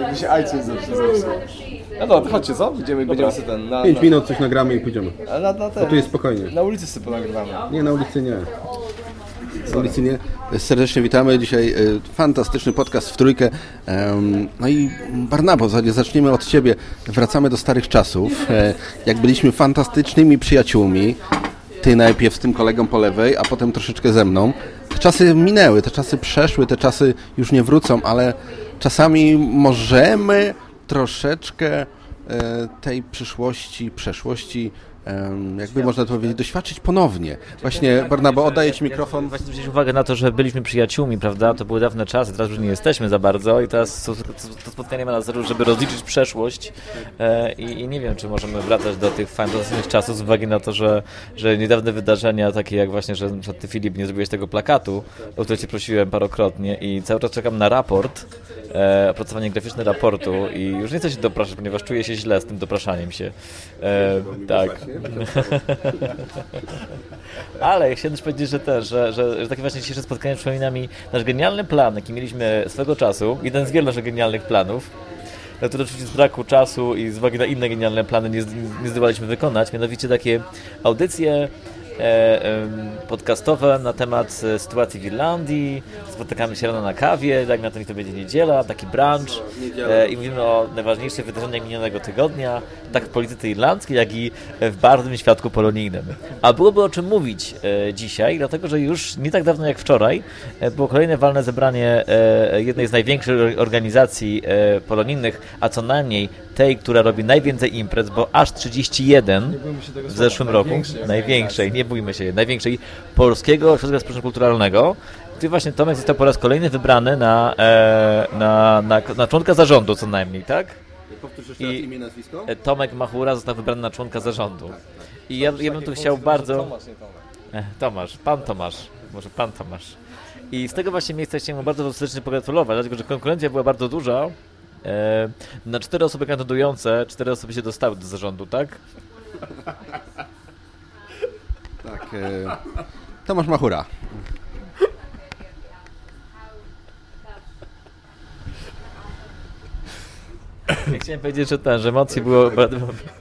Jakby się iTunes zawsze zepsuł. No dobra, to chodźcie, co? Będziemy, będziemy sobie ten... Na, 5 na, minut coś nagramy i pójdziemy. a na, na ten, Bo tu jest spokojnie. Na ulicy sobie ponagrywamy. Nie, na ulicy nie. Na ulicy nie. Serdecznie witamy. Dzisiaj e, fantastyczny podcast w trójkę. No i Barnabo, zaczniemy od Ciebie. Wracamy do starych czasów. E, Jak byliśmy fantastycznymi przyjaciółmi. Ty najpierw z tym kolegą po lewej, a potem troszeczkę ze mną. Te czasy minęły, te czasy przeszły, te czasy już nie wrócą, ale czasami możemy troszeczkę e, tej przyszłości, przeszłości, jakby można to powiedzieć, doświadczyć ponownie. Właśnie, Barnabo, oddaję Ci mikrofon. Właśnie zwrócić uwagę na to, że byliśmy przyjaciółmi, prawda? To były dawne czasy, teraz już nie jesteśmy za bardzo i teraz to, to, spotkanie ma na celu, żeby rozliczyć przeszłość e, i, i nie wiem, czy możemy wracać do tych fantastycznych czasów z uwagi na to, że, że niedawne wydarzenia, takie jak właśnie, że na Ty, Filip, nie zrobiłeś tego plakatu, o który Cię prosiłem parokrotnie i cały czas czekam na raport, e, opracowanie graficzne raportu i już nie chcę się dopraszać, ponieważ czuję się źle z tym dopraszaniem się. E, tak. Ale chciałem też powiedzieć, że też, że, że, że takie właśnie dzisiejsze spotkanie przypomina mi nasz genialny plan, jaki mieliśmy swego czasu, jeden z wielu naszych genialnych planów, który oczywiście z braku czasu i z uwagi na inne genialne plany nie, nie zdołaliśmy wykonać, mianowicie takie audycje e, podcastowe na temat e, sytuacji w Irlandii, spotykamy się rano na kawie, jak na to mi to będzie niedziela, taki brunch e, i mówimy o najważniejszych wydarzeniach minionego tygodnia, tak w polityce irlandzkiej, jak i w barwnym świadku polonijnym. A byłoby o czym mówić e, dzisiaj, dlatego że już nie tak dawno jak wczoraj e, było kolejne walne zebranie e, jednej z największych organizacji e, polonijnych, a co najmniej tej, która robi najwięcej imprez, bo aż 31 w zeszłym roku, największej, nie bójmy się, największej polskiego ośrodka społeczno kulturalnego. Ty właśnie Tomek został po raz kolejny wybrany na, e, na, na, na członka zarządu co najmniej, tak? Powtórz jeszcze raz I- imię, nazwisko. E, Tomek Machura został wybrany na członka zarządu. I ja, ja bym tu chciał bardzo... Tomasz, nie Tomek. E, Tomasz, pan Tomasz, może pan Tomasz. I z tego właśnie miejsca chciałem mu bardzo serdecznie pogratulować, dlatego że konkurencja była bardzo duża. E, na cztery osoby kandydujące, cztery osoby się dostały do zarządu, tak? Tak. E, Tomasz Machura. Ja chciałem powiedzieć, że ten, że emocji było bardzo,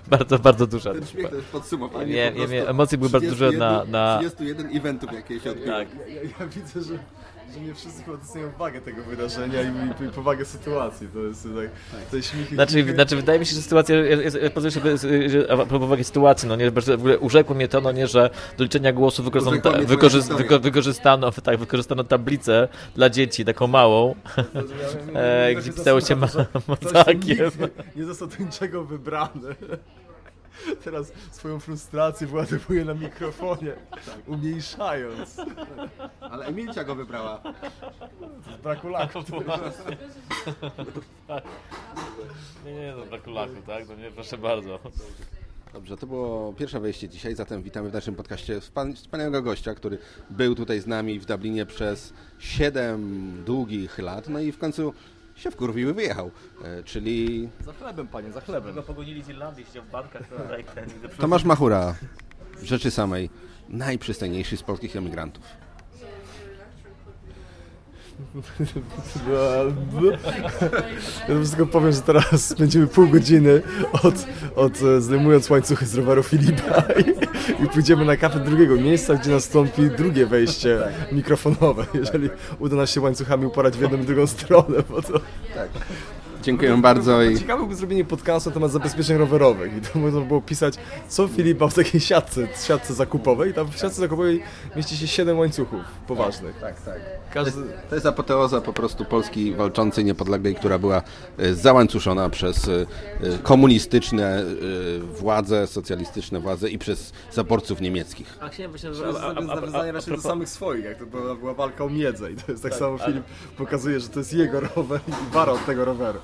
bardzo, bardzo dużo. to jest podsumowanie. Nie, nie, nie, emocje były bardzo duże na... na 31 eventów, jakie się odbyły. tak. Ja, ja widzę, że, że nie wszyscy chyba doceniają wagę tego wydarzenia i, i, i powagę sytuacji. To jest tak, te śmichy... Znaczy, chichy. znaczy, wydaje mi się, że sytuacja, jest- jest- pozwolę sobie, że a propos wagi sytuacji, no nie, że w ogóle urzekło mnie to, no nie, że do liczenia głosu wykorzystano, wykorzy, historia. wyko, wykorzystano, tak, wykorzystano tablicę dla dzieci, taką małą, e, tak gdzie się pisało się zastanawiam, ma, że ktoś Teraz swoją frustrację władowuje na mikrofonie, umniejszając. Ale Emilcia go wybrała. Z braku laku. Nie, nie, no braku lachu, tak, no nie, proszę bardzo. Dobrze, to było pierwsze wejście dzisiaj, zatem witamy w naszym podcaście wspan- wspaniałego gościa, który był tutaj z nami w Dublinie przez 7 długich lat, no i w końcu się wkurwił i wyjechał, e, czyli Za chlebem, panie, za chlebem. Go pogonili z Irlandii, siedział w bankach, to tak, ten, Tomasz Machura, rzeczy samej, najprzystojniejszy z polskich emigrantów. Ja tylko powiem, że teraz spędzimy pół godziny od, od e, zdejmując łańcuchy z roweru Filipa i, i pójdziemy na kawę drugiego miejsca, gdzie nastąpi drugie wejście mikrofonowe, jeżeli uda nam się łańcuchami uporać w jedną i drugą stronę, bo to Dziękuję bardzo i ciekawe byłoby zrobienie podcastu na temat zabezpieczeń rowerowych i to można było pisać, co Filipa w takiej siatce, siatce zakupowej, tam w siatce zakupowej mieści się 7 łańcuchów poważnych. tak, tak. Każdy... To jest apoteoza po prostu Polski walczącej, niepodległej, która była e, załańcuszona przez e, e, komunistyczne władze, socjalistyczne władze i przez zaborców niemieckich. A chciałem właśnie, To jest nawiązanie raczej do samych swoich, jak to była, była walka o miedzę i to jest tak, samo Filip pokazuje, że to jest jego rower i wara od tego roweru.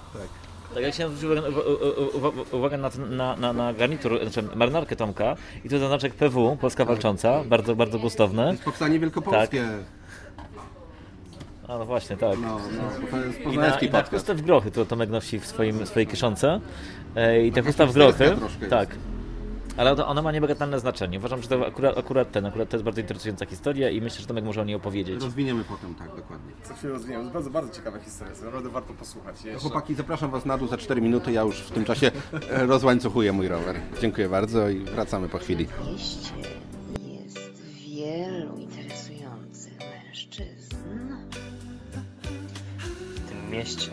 Tak, ja chciałem zwrócić uwagę, uwa- uwa- uwagę na, na, na, na garnitur, znaczy marynarkę Tomka i tu znaczek PW, Polska Walcząca, bardzo, bardzo gustowne. Powstanie Wielkopolskie. A no właśnie, tak. No, no, to jest I na, poznański i na podcast. chustę w grochy to Tomek nosi w swoim, swojej kieszonce. E, I te chusta w grochy, troszkę tak. Ale to ono ma niebagatelne znaczenie. Uważam, że to akurat, akurat ten, akurat to jest bardzo interesująca historia i myślę, że Tomek może o niej opowiedzieć. Rozwiniemy potem, tak, dokładnie. Co chwilę jest bardzo, bardzo ciekawa historia, naprawdę warto posłuchać. Jeszcze. Chłopaki, zapraszam Was na dół za 4 minuty, ja już w tym czasie e, rozłańcuchuję mój rower. Dziękuję bardzo i wracamy po chwili. W jest wielu mieście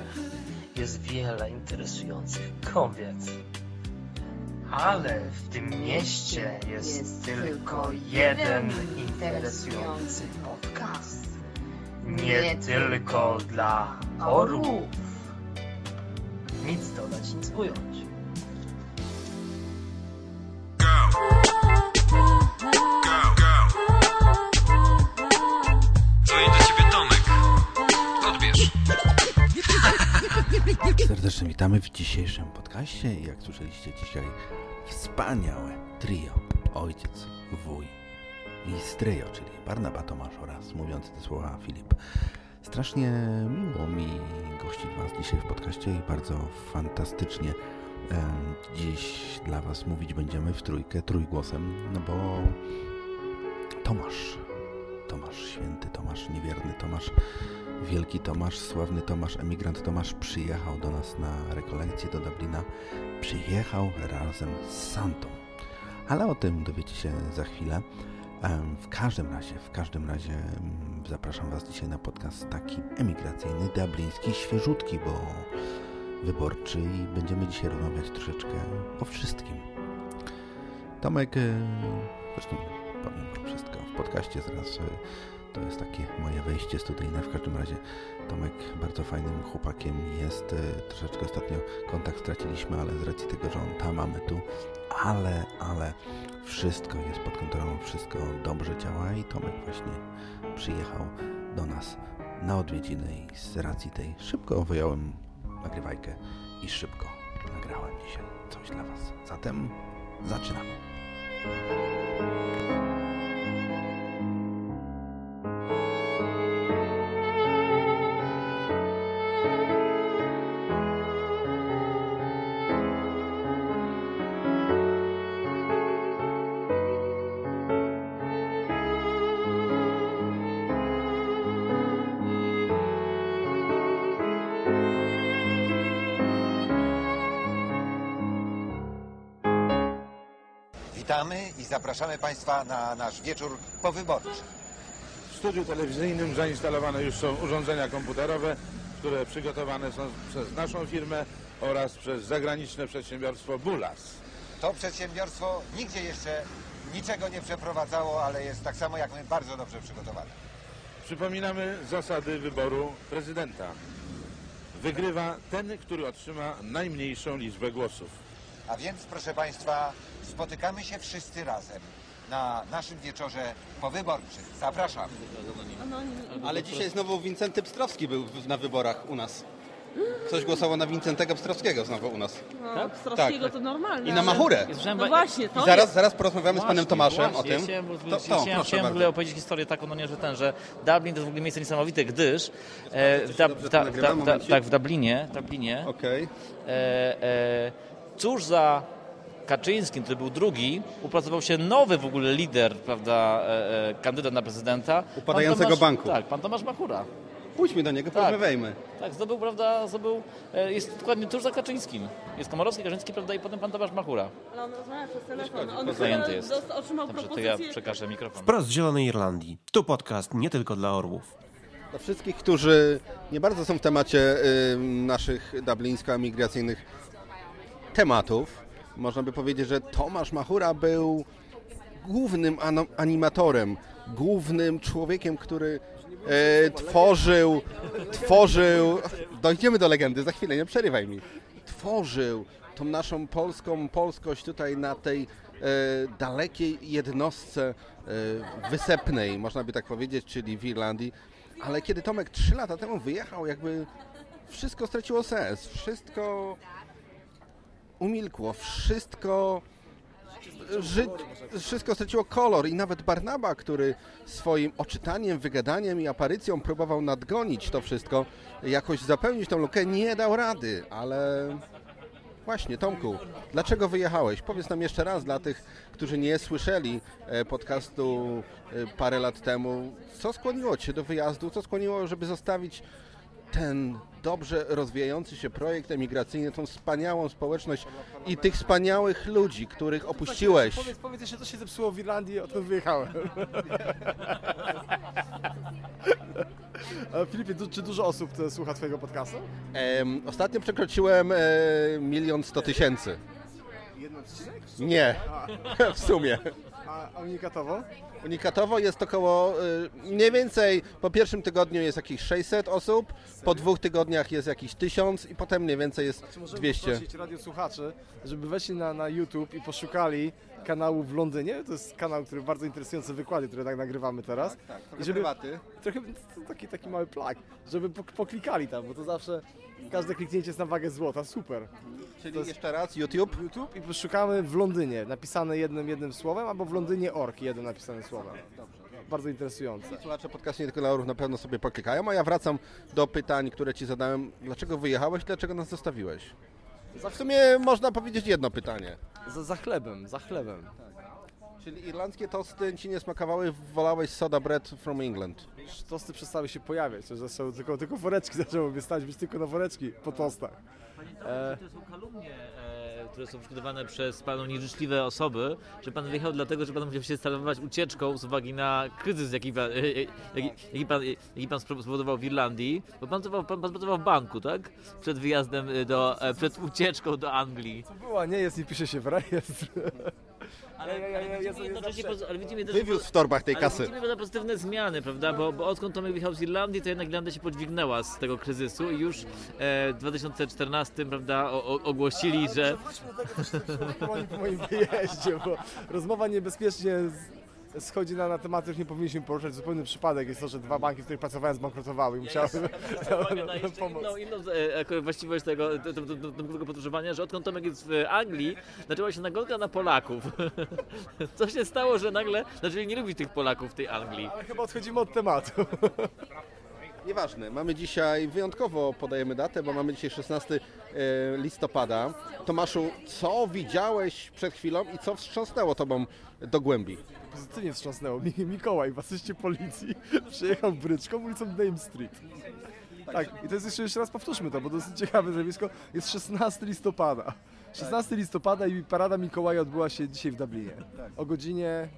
jest wiele interesujących kobiet. Ale w tym mieście jest, tylko jeden interesujący podcast. Nie tylko dla orłów. Nic dodać, nic ująć. Dzwoni witamy w dzisiejszym podcaście jak słyszeliście dzisiaj wspaniałe trio. Ojciec, wuj i stryjo, czyli Barnaba Tomasz oraz mówiący te słowa Filip. Strasznie miło mi gościć Was dzisiaj w podcaście i bardzo fantastycznie dziś dla Was mówić będziemy w trójkę, trójgłosem, no bo Tomasz, Tomasz święty, Tomasz niewierny, Tomasz wielki Tomasz, sławny Tomasz, emigrant Tomasz przyjechał do nas na rekolekcję do Dublina. Przyjechał razem z Santą. Ale o tym dowiecie się za chwilę. W każdym razie, w każdym razie mm, zapraszam Was dzisiaj na podcast taki emigracyjny, dubliński, świeżutki, bo wyborczy i będziemy dzisiaj rozmawiać troszeczkę o wszystkim. Tomek, zresztą powiem Wam wszystko w podcaście zaraz. To jest takie moje wejście studyjne. W każdym razie Tomek bardzo fajnym chłopakiem jest. e, Troszeczkę ostatnio kontakt straciliśmy, ale z racji tego, że on tam, a my tu. Ale, ale wszystko jest pod kontrolą, wszystko dobrze działa i Tomek właśnie przyjechał do nas na odwiedziny i z racji tej szybko wyjąłem nagrywajkę i szybko nagrałem dzisiaj coś dla Was. Zatem zaczynamy. Witamy i zapraszamy Państwa na nasz wieczór powyborczy. W studiu telewizyjnym zainstalowane już są urządzenia komputerowe, które przygotowane są przez naszą firmę oraz przez zagraniczne przedsiębiorstwo Bulas. To przedsiębiorstwo nigdzie jeszcze niczego nie przeprowadzało, ale jest tak samo jak my bardzo dobrze przygotowane. Przypominamy zasady wyboru prezydenta. Wygrywa ten, który otrzyma najmniejszą liczbę głosów. A więc, proszę Państwa, spotykamy się wszyscy razem na naszym wieczorze powyborczym. Zapraszam. Ale dzisiaj znowu Wincenty Pstrowski był w- na wyborach u nas. Ktoś głosował na Wincentego Pstrowskiego znowu u nas. No, Pstrowskiego Tak. to normalne. I na ale- Machurę. No właśnie, to I zaraz, zaraz porozmawiamy z panem Właśnie, Tomaszem właśnie. o tym. Ja chciałem, To- to, chciałem, proszę chciałem w bardzo. ogóle opowiedzieć historię taką, no nie, że ten, że Dublin to jest w ogóle miejsce niesamowite, gdyż e, w, Dub- dobrze to da, da, da, Momencik. tak, w Dublinie, Dublinie Okej. e, e, cóż za Kaczyńskim, który był drugi, upracował się nowy w ogóle lider, prawda, e, e, kandydat na prezydenta. Upadającego Tomasz- banku. Tak, pan Tomasz Machura. Pójdźmy do niego, Tak. porozmawiajmy. Tak, zdobył, prawda, zdobył, e, jest dokładnie tuż za Kaczyńskim. Jest Komorowski, Kaczyński, prawda, i potem pan Tomasz Machura. Ale on rozmawia przez telefon. On Zajęty jest. dost- otrzymał Dobrze, to propozycję... ja przekażę mikrofon. Wprost z Zielonej Irlandii. Tu podcast nie tylko dla orłów. Dla wszystkich, którzy nie bardzo są w temacie y, naszych dublińsko-migracyjnych tematów, można by powiedzieć, że Tomasz Machura był głównym animatorem, głównym człowiekiem, który e, tworzył, tworzył, dojdziemy do legendy, za chwilę, nie przerywaj mi, tworzył tą naszą polską polskość tutaj na tej e, dalekiej jednostce e, wysepnej, można by tak powiedzieć, czyli w Irlandii. Ale kiedy Tomek trzy lata temu wyjechał, jakby wszystko straciło sens, wszystko umilkło, wszystko wszystko straciło kolor i nawet Barnaba, który swoim oczytaniem, wygadaniem i aparycją próbował nadgonić to wszystko, jakoś zapełnić tą lukę, nie dał rady, ale Właśnie, Tomku, dlaczego wyjechałeś? Powiedz nam jeszcze raz dla tych, którzy nie słyszeli e, podcastu e, parę lat temu, co skłoniło Cię do wyjazdu, co skłoniło, żeby zostawić ten dobrze rozwijający się projekt emigracyjny, tą wspaniałą społeczność i tych wspaniałych ludzi, których opuściłeś. Powiedz, powiedz jeszcze, co się zepsuło w Irlandii, odkąd wyjechałem. Filipie, du- czy dużo osób słucha Twojego podcastu? Ostatnio przekroczyłem e, milion sto tysięcy. Jeden odcinek? Nie, w sumie. A, unikatowo? Unikatowo jest około y, mniej więcej po pierwszym tygodniu jest jakieś 600 osób, po dwóch tygodniach jest jakiś 1000 i potem mniej więcej jest Czy możemy 200. poprosić radiosłuchaczy, żeby weszli na, na YouTube i poszukali kanału w Londynie. To jest kanał, który bardzo interesujące wykłady, które tak nagrywamy teraz. I żeby, trochę taki, taki mały plak, żeby pok- poklikali tam, bo to zawsze każde kliknięcie jest na wagę złota. Super. Czyli jeszcze raz YouTube. YouTube i poszukamy w Londynie, napisane jednym, jednym słowem, albo w Londynie ork, jednym napisanym słowem. Bardzo interesujące. Słuchacze podcastu nie tylko dla orów na pewno sobie poklikają, a ja wracam do pytań, które Ci zadałem. Dlaczego wyjechałeś, dlaczego nas zostawiłeś? W sumie można powiedzieć jedno pytanie. Za, za chlebem, za chlebem. Czyli irlandzkie tosty Ci nie smakowały, wolałeś soda bread from England. Tosty przestały się pojawiać, to zaczęły tylko, tylko woreczki zaczęły wystać, być tylko na woreczki po tostach. E, To są kalumnie, e, które są przygotowane przez panu nieżyczliwe osoby, że pan wyjechał dlatego, że pan musiał się stalować ucieczką z uwagi na kryzys, jaki pan, e, e, jaki, jaki pan, e, jaki pan spowodował w Irlandii, bo pan pracował, pan, pan pracował w banku, tak? Przed wyjazdem do, przed ucieczką do Anglii. była, nie jest, nie pisze się w rejestr. Ale, ja- ja- ja- ale, widzimy jednocześnie, poz- ale widzimy też... Wywiózł w torbach tej ale kasy. Widzimy pewne pozytywne zmiany, prawda? Bo, bo odkąd Tomek wyjechał z Irlandii, to jednak Irlandia się podźwignęła z tego kryzysu i już e, w 2014, prawda, o, o, ogłosili, że... po moim wyjeździe, bo rozmowa niebezpiecznie z- schodzi na, na tematy, których nie powinniśmy poruszać. Zupełny przypadek jest to, że dwa banki, w których pracowałem, zbankrutowały i musiałem Uwaga na jeszcze inną, inną e, właściwość tego, te- te- te- te- tego podróżowania, że odkąd Tomek jest w Anglii, zaczęła się nagonka na Polaków. Co się stało, że nagle zaczęli nie lubić tych Polaków w tej Anglii? Ale chyba odchodzimy od tematu. Nieważne, mamy dzisiaj, wyjątkowo podajemy datę, bo mamy dzisiaj 16 e, listopada. Tomaszu, co widziałeś przed chwilą i co wstrząsnęło Tobą do głębi? Pozytywnie wstrząsnęło. Mi- Mikołaj w asyście policji przyjechał bryczką ulicą Dame Street. Tak, i to jest jeszcze, jeszcze raz powtórzmy to, bo dosyć ciekawe zjawisko. Jest 16 listopada. 16 listopada i parada Mikołaja odbyła się dzisiaj w Dublinie. O godzinie...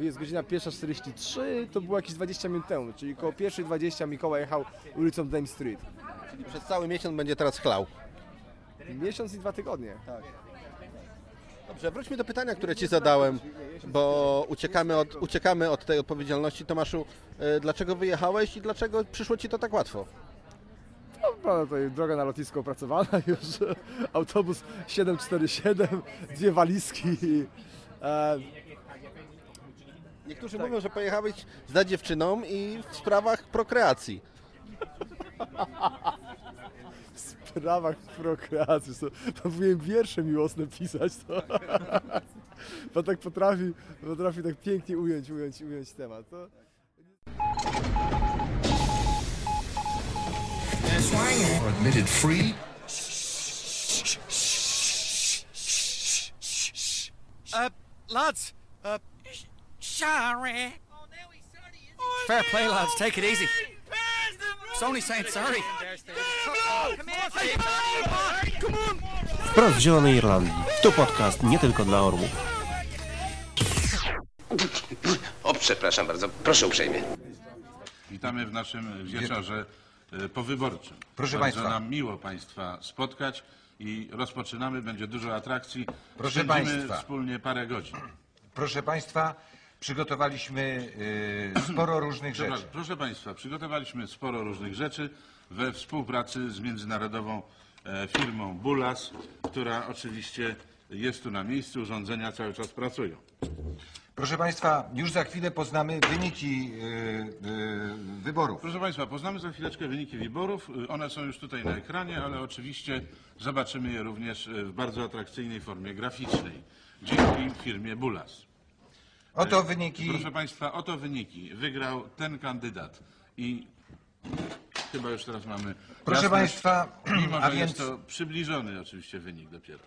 Jest godzina 1.43, to było jakieś 20 minut temu, czyli koło 1.20 Mikołaj jechał ulicą Dame Street. Czyli przez cały miesiąc będzie teraz chlał. Miesiąc i dwa tygodnie. Dobrze, wróćmy do pytania, które Ci zadałem, bo uciekamy od, uciekamy od tej odpowiedzialności. Tomaszu, e, dlaczego wyjechałeś i dlaczego przyszło Ci to tak łatwo? No, prawda, tutaj droga na lotnisko opracowana już, autobus 747, dwie walizki. E, Niektórzy mówią, że pojechałeś za dziewczyną i w sprawach prokreacji. w sprawach prokreacji. To, powinien wiersze miłosne pisać. To. Pan tak potrafi, potrafi tak pięknie ująć, ująć, ująć temat. To... admitted free. Uh, lads, uh, sorry. Fair play, lads. Take it easy. It's only saying sorry. Come on. Wprost z Zielonej Irlandii. To podcast nie tylko dla orłów. O, przepraszam bardzo. Proszę uprzejmie. Witamy w naszym wieczorze e, powyborczym. Proszę Bardzo państwa. nam miło Państwa spotkać i rozpoczynamy. Będzie dużo atrakcji. Proszę Spędzimy państwa. wspólnie parę godzin. Proszę Państwa, przygotowaliśmy y, sporo różnych rzeczy. Proszę Państwa, przygotowaliśmy sporo różnych rzeczy we współpracy z międzynarodową e, firmą Bulas, która oczywiście jest tu na miejscu. Urządzenia cały czas pracują. Proszę Państwa, już za chwilę poznamy wyniki y, y, wyborów. Proszę Państwa, poznamy za chwileczkę wyniki wyborów. Y, One są już tutaj na ekranie, ale oczywiście zobaczymy je również y, w bardzo atrakcyjnej formie graficznej. Dzięki firmie Bulas. Oto wyniki. Proszę Państwa, oto wyniki. Wygrał ten kandydat i chyba już teraz mamy. Proszę jasność, państwa, mimo a że więc- jest to przybliżony oczywiście wynik dopiero.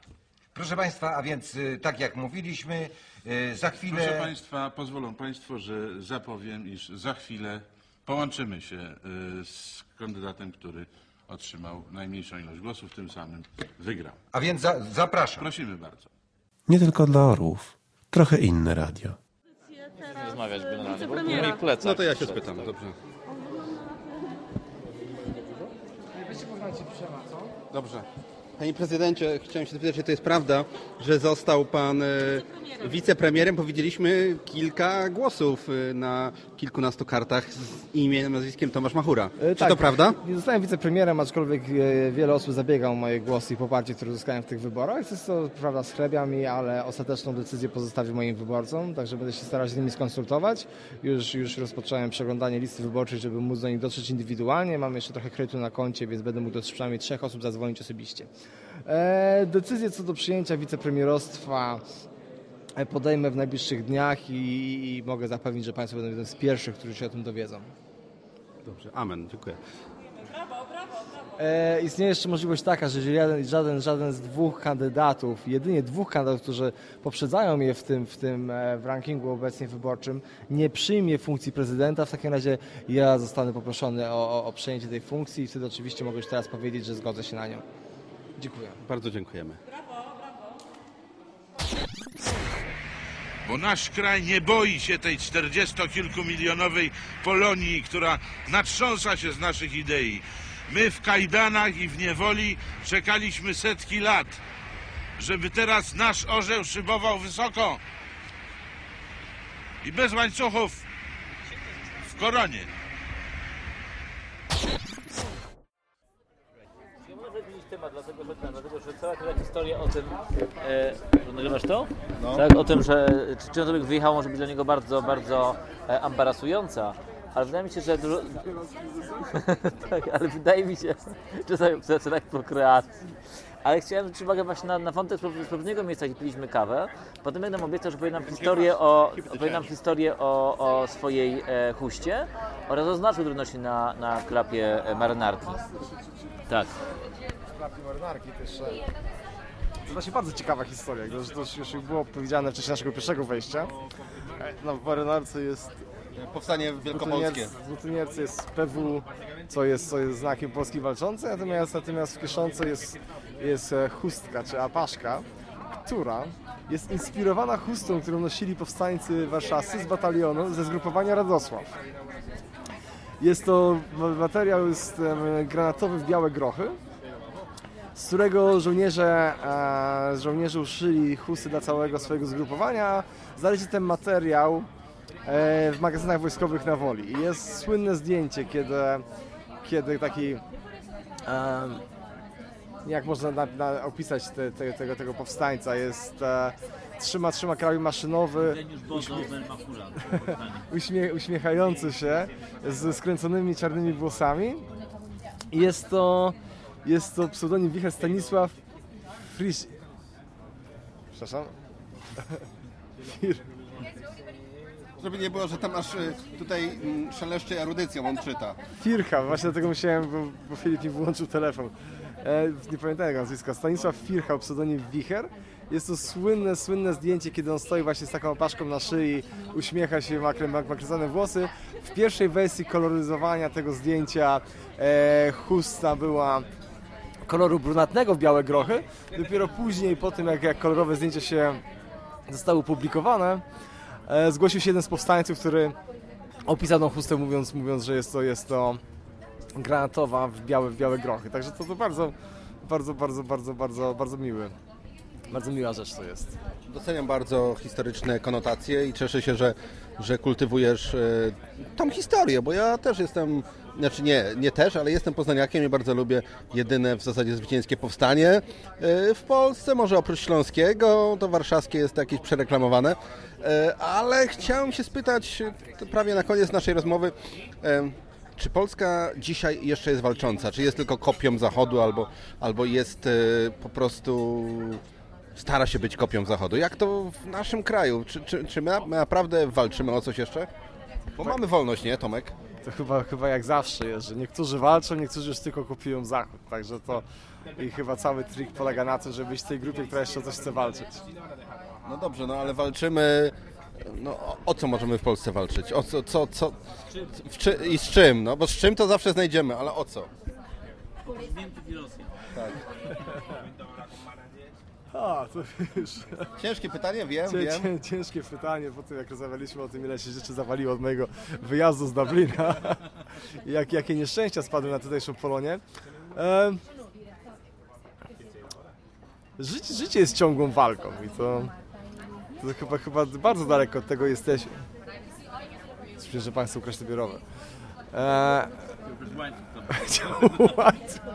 Proszę Państwa, a więc y, tak jak mówiliśmy, y, za chwilę... Proszę Państwa, pozwolą Państwo, że zapowiem, iż za chwilę połączymy się y, z kandydatem, który otrzymał najmniejszą ilość głosów, tym samym wygrał. A więc za, zapraszam. Prosimy bardzo. Nie tylko dla orłów. Trochę inne radio. Rozmawiać generalnie, bo Wicepremiera. plecak. No to ja się spytam, dobrze. Dobrze. Panie prezydencie, chciałem się zapytać, czy to jest prawda, że został pan e, wicepremierem. Powiedzieliśmy kilka głosów e, na kilkunastu kartach z imieniem, nazwiskiem Tomasz Machura. E, Czy tak. to prawda? Nie zostałem wicepremierem, aczkolwiek wiele osób zabiega o moje głosy i poparcie, które uzyskałem w tych wyborach. Jest to prawda schlebia mi, ale ostateczną decyzję pozostawię moim wyborcom, także będę się starał się z nimi skonsultować. Już, już rozpocząłem przeglądanie listy wyborczej, żeby móc do nich dotrzeć indywidualnie. Mam jeszcze trochę kredytu na koncie, więc będę mógł do przynajmniej trzech osób zadzwonić osobiście. E, decyzję co do przyjęcia wicepremierostwa e, podejmę w najbliższych dniach i, i mogę zapewnić, że Państwo będą jednym z pierwszych, którzy się o tym dowiedzą. Dobrze, amen, dziękuję. E, istnieje jeszcze możliwość taka, że jeżeli żaden, żaden z dwóch kandydatów, jedynie dwóch kandydatów, którzy poprzedzają mnie w tym, w tym e, w rankingu obecnie wyborczym, nie przyjmie funkcji prezydenta, w takim razie ja zostanę poproszony o, o, o przejęcie tej funkcji i wtedy oczywiście mogę już teraz powiedzieć, że zgodzę się na nią. Dziękuję. Bardzo dziękujemy. Bo nasz kraj nie boi się tej czterdziestokilkumilionowej Polonii, która natrząsa się z naszych idei. My w kajdanach i w niewoli czekaliśmy setki lat, żeby teraz nasz orzeł szybował wysoko i bez łańcuchów w koronie. Dlatego że, ten, dlatego, że cała ta historia o tym... E, nagrywasz to? No. Tak, o tym, że czy, Tomek wyjechał może być dla niego bardzo, bardzo e, embarasująca. Ale wydaje mi się, że dużo... tak, ale wydaje mi się, że to jest brak prokreacji. Ale chciałem zwrócić uwagę właśnie na, na wątek z pop- z poprzedniego miejsca, gdzie piliśmy kawę. Potem będę obiecał, że powiem nam historię o, historię o, o swojej e, huście oraz o znaczku trudności na, na klapie e, marynarki. Tak. Klapki marynarki też. To właśnie bardzo ciekawa historia, gdyż to już było powiedziane w czasie naszego pierwszego wejścia. Na marynarce jest Powstanie wielkopolskie. W Butynierce jest PW, co jest, co jest znakiem Polski walczącej, natomiast, natomiast w Kieszonce jest, jest e, chustka, czy apaszka, która jest inspirowana chustą, którą nosili powstańcy warszawscy z batalionu ze zgrupowania Radosław. Jest to ma- materiał jest granatowy w białe grochy, z którego żołnierze, e, żołnierze uszyli chusty dla całego swojego zgrupowania. Znaleźli ten materiał e, w magazynach wojskowych na Woli. I jest słynne zdjęcie, kiedy, kiedy taki... jak można na, na, opisać te, te, tego, tego powstańca? Jest... E, trzyma, trzyma kraj maszynowy, uśmie, uśmiechający się, z skręconymi czarnymi włosami. I Jest to, jest to pseudonim wicher Stanisław Frisz... Przepraszam? Fir... Żeby nie było, że tam masz y, tutaj mm, szeleszczy erudycją, on czyta. Fircha, właśnie dlatego musiałem, bo, bo Filip mi wyłączył telefon. E, nie pamiętam jego nazwiska. Stanisław Fircha, pseudonim Wicher. Jest to słynne, słynne zdjęcie, kiedy on stoi właśnie z taką opaszką na szyi, uśmiecha się, ma, krę- ma, ma kręcone włosy. W pierwszej wersji koloryzowania tego zdjęcia e, chusta była koloru brunatnego w białe grochy. Dopiero później, po tym jak, jak kolorowe zdjęcia się zostały opublikowane, e, zgłosił się jeden z powstańców, który opisał tą chustę mówiąc, mówiąc że jest to, jest to granatowa w białe, w białe grochy. Także to, to bardzo, bardzo, bardzo, bardzo, bardzo, bardzo miły. Bardzo miła rzecz to jest. Doceniam bardzo historyczne konotacje i cieszę się, że, że kultywujesz e, tą historię, bo ja też jestem, znaczy nie, nie też, ale jestem poznaniakiem i bardzo lubię jedyne w zasadzie zwycięskie powstanie e, w Polsce, może oprócz śląskiego, to warszawskie jest jakieś przereklamowane, e, ale chciałem się spytać prawie na koniec naszej rozmowy, czy Polska dzisiaj jeszcze jest walcząca? Czy jest tylko kopią Zachodu albo, albo jest po prostu stara się być kopią Zachodu. Jak to w naszym kraju? Czy, czy, czy my, my naprawdę walczymy o coś jeszcze? Bo mamy wolność, nie, Tomek? to chyba, chyba jak zawsze jest, że niektórzy walczą, niektórzy już tylko kopiują zachód. Także to i chyba cały trik polega na tym, żeby być w tej grupie, która jeszcze coś chce walczyć. No dobrze, no ale walczymy. No, o- co możemy w Polsce walczyć? O co, co, co w czy, i z czym? No bo z czym to zawsze znajdziemy, ale o co? Tak. A, to już... Ciężkie pytanie, wiem, Cię, wiem. cię, ciężkie pytanie po tym, jak rozmawialiśmy o tym, ile się rzeczy zawaliło od mojego wyjazdu z Dublina jak, jakie nieszczęścia spadły na tutejszą Polonię. Em, życie, życie jest ciągłą walką i to, to chyba, chyba bardzo daleko od tego jesteśmy. Słyszę, że Państwo ukraść sobie rower. Eee, łańcuch.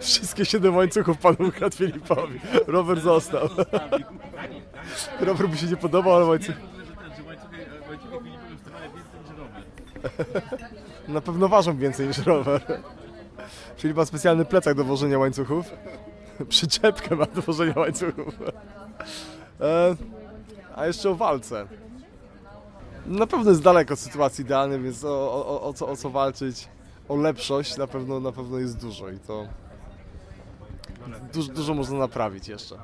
Wszystkie siedem łańcuchów Pan ukradł Filipowi. Rower został. Rower mu się nie podobał, ale łańcuch... Na pewno ważą więcej niż rower. Filip ma specjalny plecak do wożenia łańcuchów. Przyczepkę ma do wożenia łańcuchów. E, a jeszcze o walce. Na pewno jest daleko od sytuacji idealnej, więc o, o, o, co, o co walczyć, o lepszość na pewno, na pewno jest dużo i to dużo, dużo można naprawić jeszcze.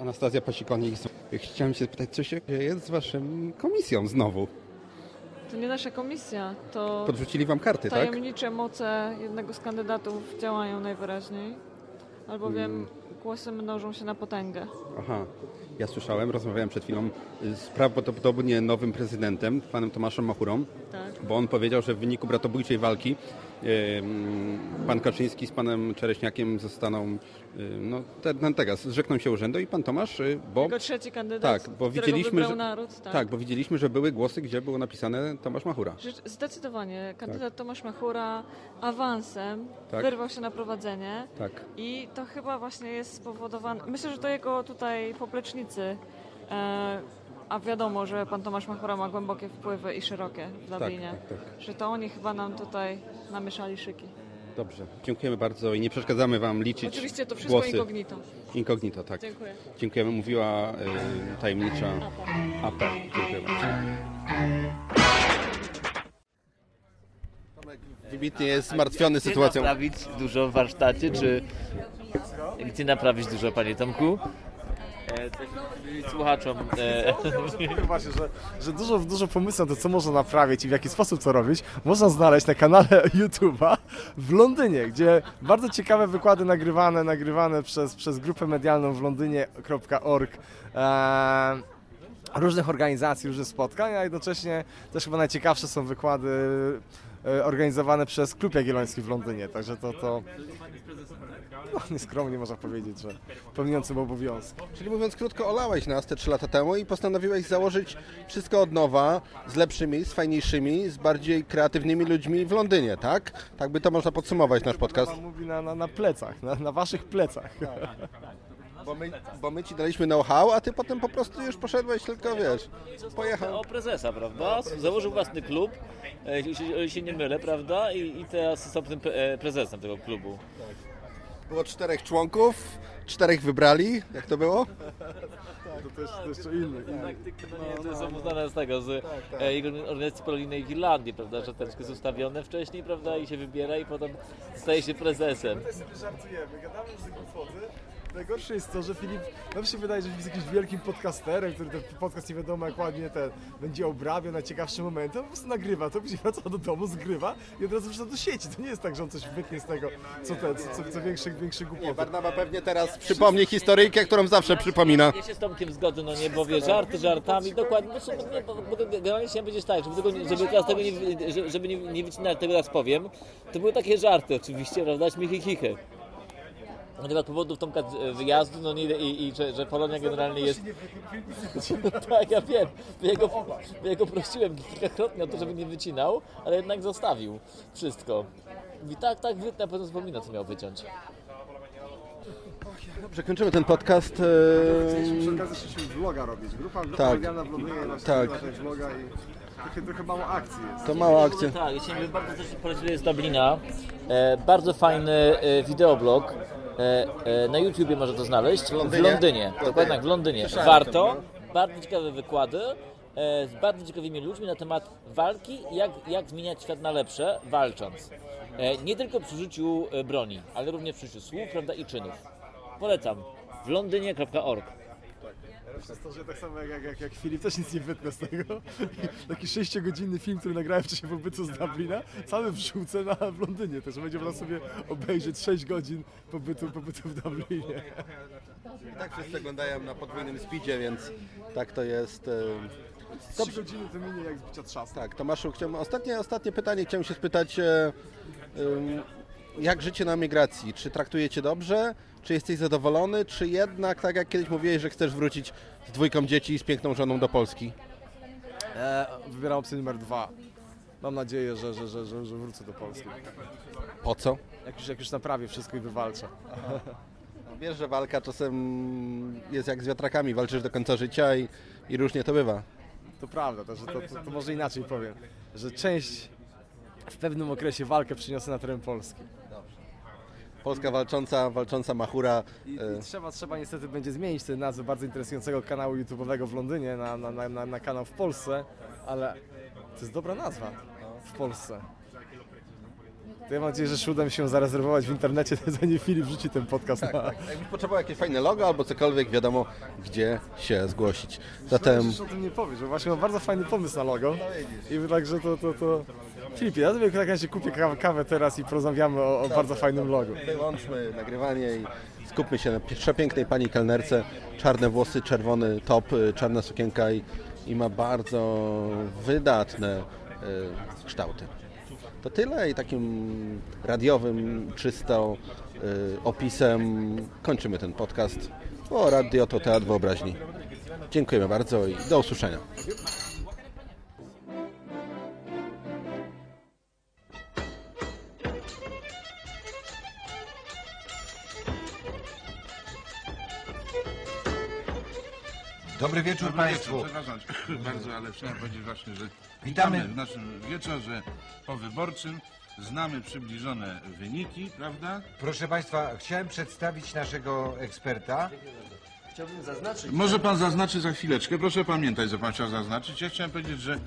Anastazja Pasikonik. Chciałem się spytać, co się dzieje z waszą komisją znowu? To nie nasza komisja, to Podrzucili wam karty, tak? tajemnicze moce jednego z kandydatów działają najwyraźniej, albowiem Mm. głosy mnożą się na potęgę. Aha, ja słyszałem, rozmawiałem przed chwilą z prawdopodobnie nowym prezydentem, panem Tomaszem Machurą, Tak. bo on powiedział, że w wyniku bratobójczej walki pan Kaczyński z panem Czereśniakiem zostaną, no ten, teraz, zrzekną się urzędu i pan Tomasz, y, bo... Jego trzeci kandydat, Tak, bo widzieliśmy, że, naród. Tak. tak, bo widzieliśmy, że były głosy, gdzie było napisane Tomasz Machura. Zdecydowanie. Kandydat Tomasz Machura awansem Tak. wyrwał się na prowadzenie Tak. i to chyba właśnie jest spowodowane. Myślę, że to jego tutaj poplecznicy. A wiadomo, że pan Tomasz Machura ma głębokie wpływy i szerokie w Dublinie. tak, tak. Że to oni chyba nam tutaj namieszali szyki. Dobrze, dziękujemy bardzo i nie przeszkadzamy wam liczyć Oczywiście to wszystko głosy. incognito. Incognito, tak. Dziękuję. Dziękujemy, mówiła y, tajemnicza AP. Dziękuję bardzo. Wybitnie jest zmartwiony Gdzie sytuacją. naprawić dużo w warsztacie, czy gdzie naprawić dużo, panie Tomku? E, powiedzieć słuchaczom. E, Właśnie, że, że dużo, dużo pomysłów na to, co można naprawić i w jaki sposób to robić, można znaleźć na kanale YouTube'a w Londynie, gdzie bardzo ciekawe wykłady nagrywane, nagrywane przez, przez grupę medialną w londynie.org e, różnych organizacji, różnych spotkań, a jednocześnie też chyba najciekawsze są wykłady e, organizowane przez Klub Jagielloński w Londynie, także to, to no, nieskromnie można powiedzieć, że pełniącym obowiązki. Czyli mówiąc krótko, olałeś nas te 3 lata temu i postanowiłeś założyć wszystko od nowa, z lepszymi, z fajniejszymi, z bardziej kreatywnymi ludźmi w Londynie, tak? Tak by to można podsumować nasz podcast. Pan mówi na, na, na plecach, na, na waszych plecach. Bo my, bo my ci daliśmy know-how, a ty potem po prostu już poszedłeś tylko, wiesz, pojechał. o prezesa, prawda? Założył własny klub, e, jeśli się nie mylę, prawda? I, i teraz jest tym pre- e, prezesem tego klubu. Było czterech członków, czterech wybrali, jak to było? To też to jeszcze inny. inny. Tak, tylko to są uznane z tego, z e, jego organizacji polonijnej w Irlandii, prawda? Że też jest ustawione wcześniej, prawda? I się wybiera i potem staje się prezesem. My sobie żartujemy, gadamy z głupoty. Najgorsze jest to, że Filip, nam się wydaje, że jest jakimś wielkim podcasterem, który ten podcast nie wiadomo jak ładnie ten będzie obrabiał najciekawsze momenty, on po prostu nagrywa to, później wraca do domu, zgrywa i od razu wrzuca do sieci. To nie jest tak, że on coś wytnie z tego, co ten, co, co, co większe, większe głupoty. Barnaba pewnie teraz przypomni historyjkę, którą zawsze przypomina. Ja się z Tomkiem zgodzę, no nie, bo wie, żarty żartami, dokładnie, no, nie, bo, bo generalnie chciałem powiedzieć tak, żeby, tego, nie- żeby teraz tego nie, żeby- nie, nie wycinać tego, raz powiem, to były takie żarty oczywiście, prawda, śmichy chichy. No nie ma powodów Tomka e, wyjazdu, no nie, i, i że, że Polonia generalnie jest... tak, ja wiem, ja go, ja go prosiłem kilkakrotnie o to, żeby nie wycinał, ale jednak zostawił wszystko. I tak, tak, wytnę, potem zapomina, co miał wyciąć. Dobrze, kończymy ten podcast. Chcieliśmy przy okazji chcieliśmy vloga robić. Grupa, Tak. Londynie właśnie Tak. tak. vloga i trochę, trochę mało akcji jest. To mała akcja. Tak, jeśli my bardzo też polecimy z Dublina. E, bardzo fajny e, wideoblog E, e, na YouTubie można to znaleźć. W Londynie? Londynie. Okej. Dokładnie tak, w Londynie. Warto. o tym, Bardzo ciekawe wykłady e, z bardzo ciekawymi ludźmi na temat walki i jak, jak zmieniać świat na lepsze, walcząc. E, nie tylko przy użyciu e, broni, ale również przy użyciu słów prawda, i czynów. Polecam. W londynie.org. Przez to, że tak samo jak, jak, jak Filip też nic nie wytnę z tego. Taki 6-godzinny film, który nagrałem w czasie pobytu z Dublina, cały wrzucę na, w Londynie też. Będzie można sobie obejrzeć 6 godzin pobytu, pobytu w Dublinie. I tak wszyscy oglądają na podwójnym speedzie, więc tak to jest. e, 3 godziny to minie jak zbicia trzasku. Tak, Tomaszu, chciałem, ostatnie, ostatnie pytanie chciałem się spytać, e, jak życie na migracji? Czy traktujecie dobrze? Czy jesteś zadowolony? Czy jednak, tak jak kiedyś mówiłeś, że chcesz wrócić z dwójką dzieci i z piękną żoną do Polski? E, wybieram opcję numer dwa. Mam nadzieję, że, że, że, że, że wrócę do Polski. Po co? Jak już, jak już naprawię wszystko i wywalczę. Wiesz, że walka czasem jest jak z wiatrakami, walczysz do końca życia i, i różnie to bywa. To prawda, to, to, to, to może inaczej powiem, że część w pewnym okresie walkę przyniosę na teren Polski. Polska walcząca, walcząca Machura. I, e, i trzeba, trzeba niestety będzie zmienić tę nazwę bardzo interesującego kanału YouTube'owego w Londynie na, na, na, na, na kanał w Polsce, ale to jest dobra nazwa w Polsce. To ja mam nadzieję, że mi się zarezerwować w internecie, zanim Filip wrzuci ten podcast Tak, na... tak. Jakbyś potrzebował jakieś fajne logo albo cokolwiek, wiadomo gdzie się zgłosić. Zatem Już o tym nie powiesz, bo właśnie mam bardzo fajny pomysł na logo. I także to, to, to... Filipie, ja sobie w takim razie kupię kawę, teraz i porozmawiamy o, o bardzo fajnym logo. wyłączmy nagrywanie i skupmy się na przepięknej pani kelnerce. Czarne włosy, czerwony top, y, czarna sukienka i, i ma bardzo wydatne y, kształty. To tyle i takim radiowym, czysto y, opisem kończymy ten podcast. O, radio to teatr wyobraźni. Dziękujemy bardzo i do usłyszenia. Dobry wieczór Dobry Państwu. Wieczór, przepraszam bardzo, ale chciałem powiedzieć właśnie, że Witamy. witamy w naszym wieczorze powyborczym. Znamy przybliżone wyniki, prawda? Proszę Państwa, chciałem przedstawić naszego eksperta. Chciałbym zaznaczyć... Może pan zaznaczy za chwileczkę. Proszę pamiętać, co pan chciał zaznaczyć. Ja chciałem powiedzieć, że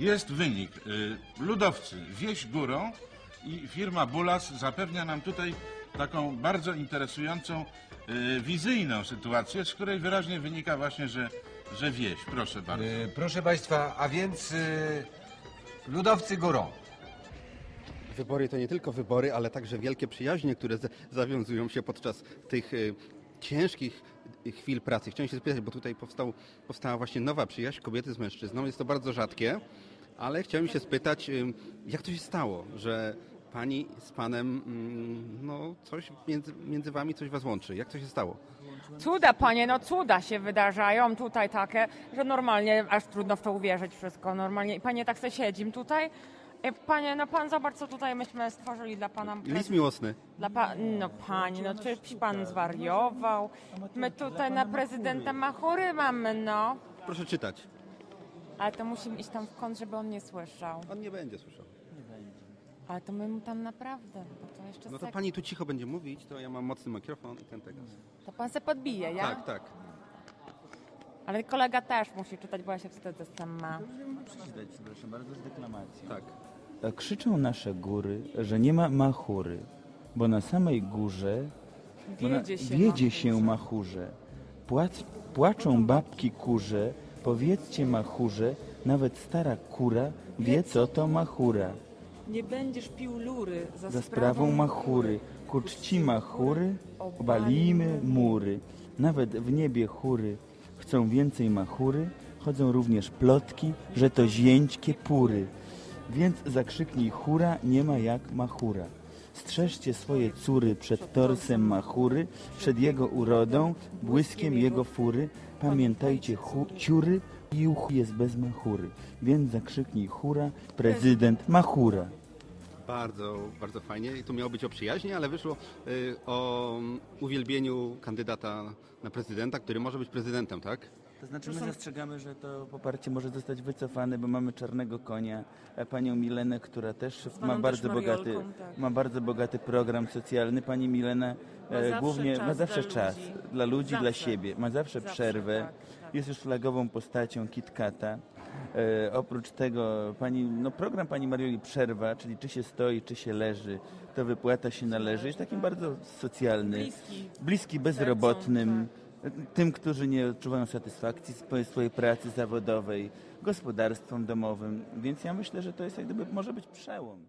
jest wynik. Y, Ludowcy, wieś górą i firma Bulas zapewnia nam tutaj taką bardzo interesującą, y, wizyjną sytuację, z której wyraźnie wynika właśnie, że, że wieś. Proszę bardzo. Y, Proszę Państwa, a więc y, ludowcy górą. Wybory to nie tylko wybory, ale także wielkie przyjaźnie, które z- zawiązują się podczas tych ciężkich chwil pracy. Chciałem się spytać, bo tutaj powstał, powstała właśnie nowa przyjaźń kobiety z mężczyzną. Jest to bardzo rzadkie, ale chciałem się spytać, jak to się stało, że pani z panem, mm, no coś między, między wami coś was łączy. Jak to się stało? Cuda, panie, no cuda się wydarzają tutaj takie, że normalnie aż trudno w to uwierzyć wszystko. Normalnie. I panie tak se siedzim tutaj. I panie, no pan zobacz, co tutaj myśmy stworzyli dla pana. List miłosny. Dla pa... No panie, no czyż pan zwariował? My tutaj na prezydenta Machury mamy, no. Proszę czytać. Ale to musimy iść tam w kąt, żeby on nie słyszał. On nie będzie słyszał. Ale to my mu tam naprawdę, bo to jeszcze No to sek- pani tu cicho będzie mówić, to ja mam mocny mikrofon i ten tegas. To pan se podbije, ja? Tak, tak. Ale kolega też musi czytać, bo ja się wstydzę sama. Przeczytać, proszę bardzo, z deklamacją. Tak. Krzyczą nasze góry, że nie ma machury, bo na samej górze bo na, Wiedzie się wiedzie się machurze. Płac, płaczą babki kurze, powiedzcie machurze, nawet stara kura wie co to machura. Nie będziesz pił lury za, Za sprawą machury, ku czci machury, obalimy mury. Nawet w niebie chóry chcą więcej machury, chodzą również plotki, że to zięć kiepury. Więc zakrzyknij hura, nie ma jak machura. Strzeżcie swoje córy przed torsem machury, przed jego urodą, błyskiem jego fury. Pamiętajcie ciury, juch jest bez machury. Więc zakrzyknij hura, prezydent machura. Bardzo, bardzo fajnie. I tu miało być o przyjaźni, ale wyszło y, o uwielbieniu kandydata na prezydenta, który może być prezydentem, tak? To znaczy my zastrzegamy, że to poparcie może zostać wycofane, bo mamy czarnego konia, e, panią Milenę, która też ma bardzo też bogaty, Mariolką, tak. ma bardzo bogaty program socjalny. Pani Milena Ma e, zawsze głównie czas ma zawsze dla czas ludzi. dla ludzi, dla Zawsze. siebie. Ma zawsze, Zawsze, przerwę. tak, Jest już flagową postacią KitKata. E, oprócz tego pani, no program pani Marioli Przerwa, czyli czy się stoi, czy się leży, to wypłata się należy. Jest takim bardzo socjalny, Bliski. bliski bezrobotnym, tym, którzy nie odczuwają satysfakcji z swojej- swojej pracy zawodowej, gospodarstwom domowym. Więc ja myślę, że to jest jak gdyby może być przełom.